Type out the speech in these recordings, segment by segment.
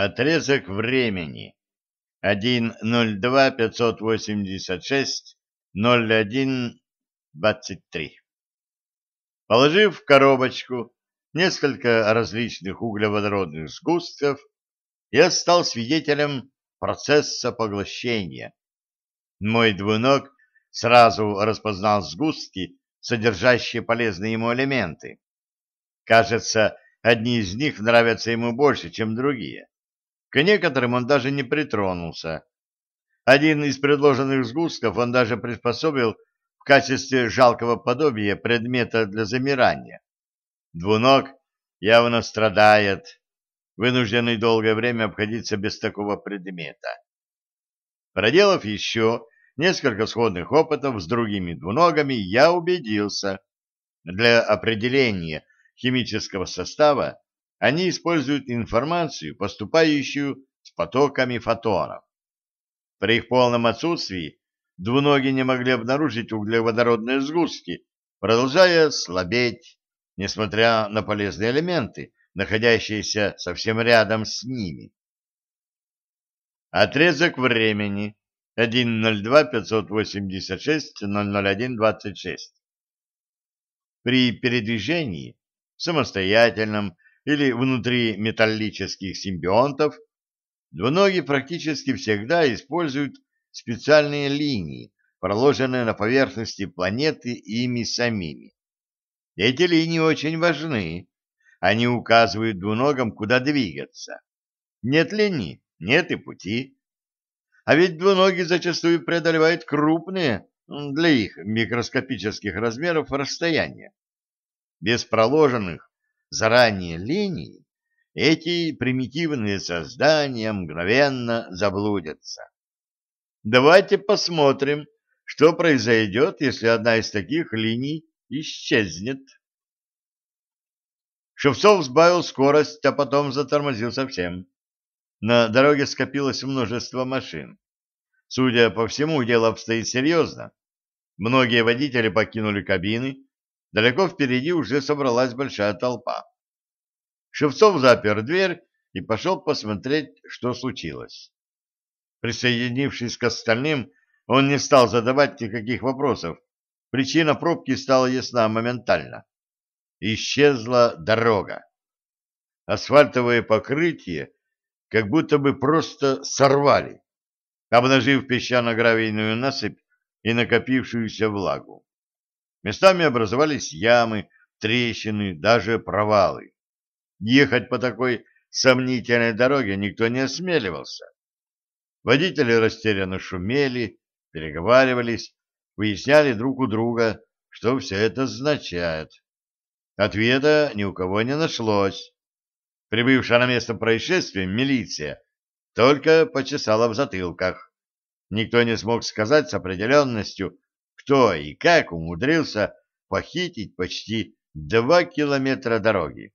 Отрезок времени 1.02.586.01.23 Положив в коробочку несколько различных углеводородных сгустков, я стал свидетелем процесса поглощения. Мой двуног сразу распознал сгустки, содержащие полезные ему элементы. Кажется, одни из них нравятся ему больше, чем другие. К некоторым он даже не притронулся. Один из предложенных сгустков он даже приспособил в качестве жалкого подобия предмета для замирания. Двуног явно страдает, вынужденный долгое время обходиться без такого предмета. Проделав еще несколько сходных опытов с другими двуногами, я убедился, для определения химического состава они используют информацию, поступающую с потоками фотонов. При их полном отсутствии двуногие не могли обнаружить углеводородные сгустки, продолжая слабеть, несмотря на полезные элементы, находящиеся совсем рядом с ними. Отрезок времени 1.02.586.001.26 При передвижении, самостоятельном или внутри металлических симбионтов, двуногие практически всегда используют специальные линии, проложенные на поверхности планеты ими самими. Эти линии очень важны. Они указывают двуногам, куда двигаться. Нет линий, нет и пути. А ведь двуногие зачастую преодолевают крупные для их микроскопических размеров расстояния. Без проложенных заранее линий, эти примитивные создания мгновенно заблудятся. Давайте посмотрим, что произойдет, если одна из таких линий исчезнет. Шевцов сбавил скорость, а потом затормозил совсем. На дороге скопилось множество машин. Судя по всему, дело обстоит серьезно. Многие водители покинули кабины, Далеко впереди уже собралась большая толпа. Шевцов запер дверь и пошел посмотреть, что случилось. Присоединившись к остальным, он не стал задавать никаких вопросов. Причина пробки стала ясна моментально. Исчезла дорога. Асфальтовое покрытие как будто бы просто сорвали, обнажив песчано-гравийную насыпь и накопившуюся влагу. Местами образовались ямы, трещины, даже провалы. Ехать по такой сомнительной дороге никто не осмеливался. Водители растерянно шумели, переговаривались, выясняли друг у друга, что все это означает. Ответа ни у кого не нашлось. Прибывшая на место происшествия милиция только почесала в затылках. Никто не смог сказать с определенностью, кто и как умудрился похитить почти два километра дороги.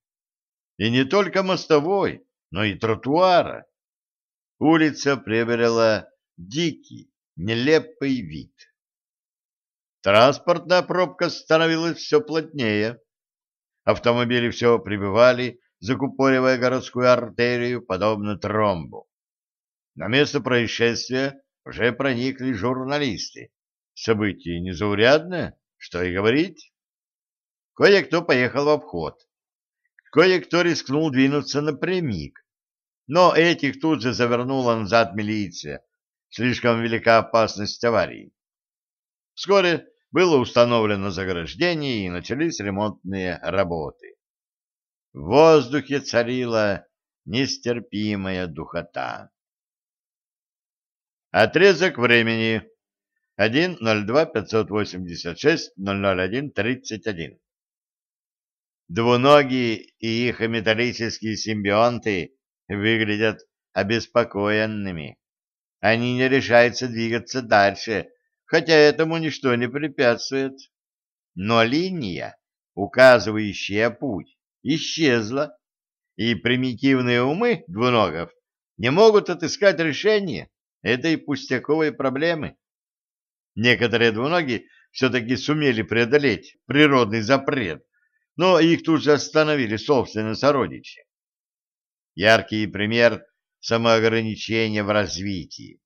И не только мостовой, но и тротуара. Улица приобрела дикий, нелепый вид. Транспортная пробка становилась все плотнее. Автомобили все прибывали, закупоривая городскую артерию, подобно тромбу. На место происшествия уже проникли журналисты. Событие незаурядное, что и говорить. Кое-кто поехал в обход. Кое-кто рискнул двинуться напрямик. Но этих тут же завернула назад милиция. Слишком велика опасность аварии. Вскоре было установлено заграждение и начались ремонтные работы. В воздухе царила нестерпимая духота. Отрезок времени 1.02.586.001.31. Двуногие и их металлические симбионты выглядят обеспокоенными. Они не решаются двигаться дальше, хотя этому ничто не препятствует. Но линия, указывающая путь, исчезла, и примитивные умы двуногов не могут отыскать решение этой пустяковой проблемы. Некоторые двуногие все-таки сумели преодолеть природный запрет, но их тут же остановили собственные сородичи. Яркий пример самоограничения в развитии.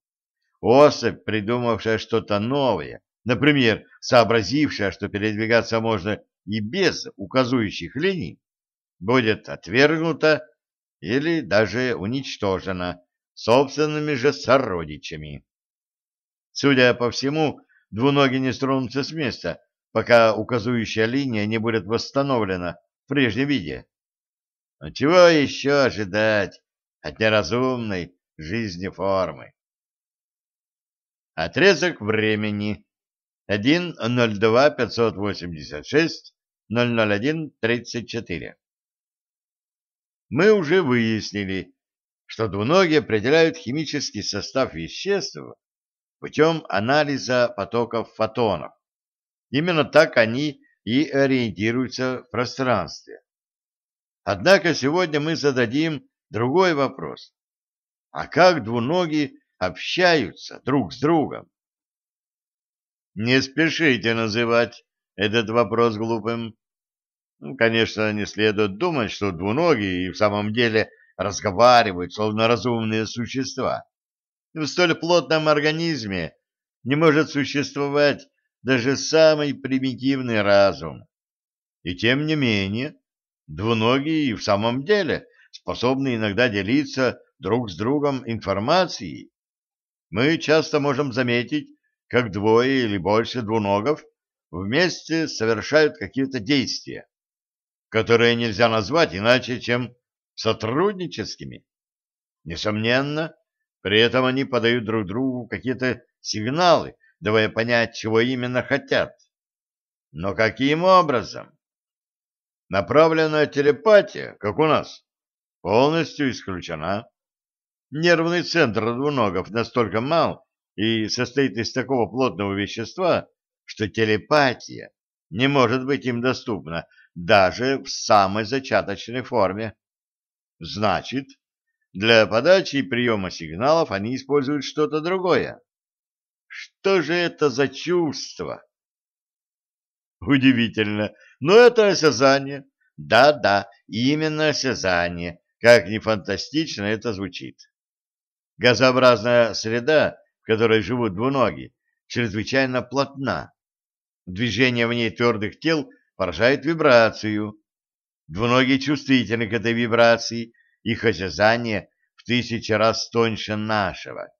Особь, придумавшая что-то новое, например, сообразившая, что передвигаться можно и без указующих линий, будет отвергнута или даже уничтожена собственными же сородичами. Судя по всему, двуногие не стронутся с места, пока указующая линия не будет восстановлена в прежнем виде. Но чего еще ожидать от неразумной жизни формы? Отрезок времени 1.02.586.001.34 Мы уже выяснили, что двуногие определяют химический состав веществ путем анализа потоков фотонов. Именно так они и ориентируются в пространстве. Однако сегодня мы зададим другой вопрос. А как двуногие общаются друг с другом? Не спешите называть этот вопрос глупым. Ну, конечно, не следует думать, что двуногие и в самом деле разговаривают, словно разумные существа. В столь плотном организме не может существовать даже самый примитивный разум. И тем не менее, двуногие в самом деле способны иногда делиться друг с другом информацией. Мы часто можем заметить, как двое или больше двуногов вместе совершают какие-то действия, которые нельзя назвать иначе, чем сотрудническими. Несомненно, при этом они подают друг другу какие-то сигналы, давая понять, чего именно хотят. Но каким образом? Направленная телепатия, как у нас, полностью исключена. Нервный центр двуногов настолько мал и состоит из такого плотного вещества, что телепатия не может быть им доступна даже в самой зачаточной форме. Значит, для подачи и приема сигналов они используют что-то другое. Что же это за чувство? Удивительно, но это осязание. Да-да, именно осязание, как ни фантастично это звучит. Газообразная среда, в которой живут двуногие, чрезвычайно плотна. Движение в ней твердых тел поражает вибрацию. Двуногие чувствительны к этой вибрации, их осязание в тысячи раз тоньше нашего.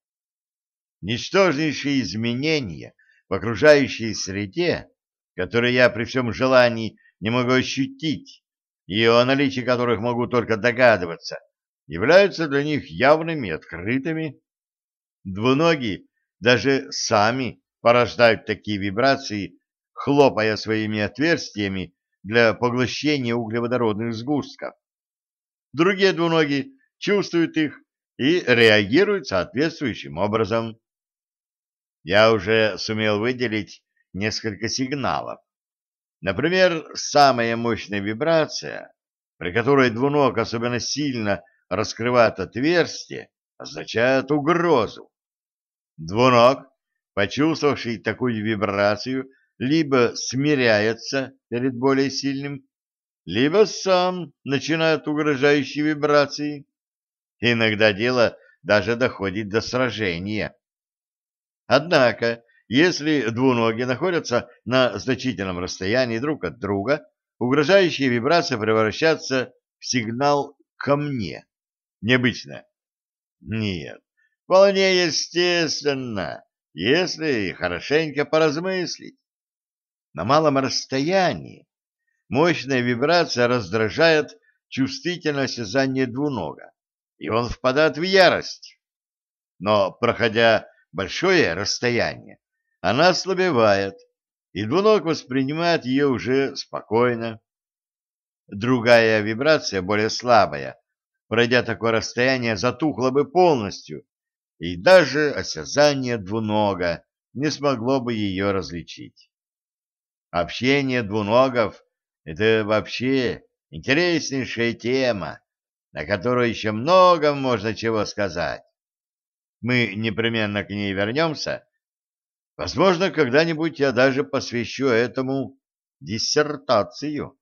Ничтожнейшие изменения в окружающей среде, которые я при всем желании не могу ощутить, и о наличии которых могу только догадываться, являются для них явными, открытыми. Двуногие даже сами порождают такие вибрации, хлопая своими отверстиями для поглощения углеводородных сгустков. Другие двуногие чувствуют их и реагируют соответствующим образом я уже сумел выделить несколько сигналов. Например, самая мощная вибрация, при которой двуног особенно сильно раскрывает отверстие, означает угрозу. Двуног, почувствовавший такую вибрацию, либо смиряется перед более сильным, либо сам начинает угрожающие вибрации. Иногда дело даже доходит до сражения. Однако, если двуногие находятся на значительном расстоянии друг от друга, угрожающие вибрации превращаются в сигнал «ко мне». Необычно? Нет, вполне естественно, если хорошенько поразмыслить. На малом расстоянии мощная вибрация раздражает чувствительное осязание двунога, и он впадает в ярость. Но, проходя большое расстояние, она ослабевает, и двуног воспринимает ее уже спокойно. Другая вибрация, более слабая, пройдя такое расстояние, затухла бы полностью, и даже осязание двунога не смогло бы ее различить. Общение двуногов — это вообще интереснейшая тема, на которую еще много можно чего сказать. Мы непременно к ней вернемся. Возможно, когда-нибудь я даже посвящу этому диссертацию.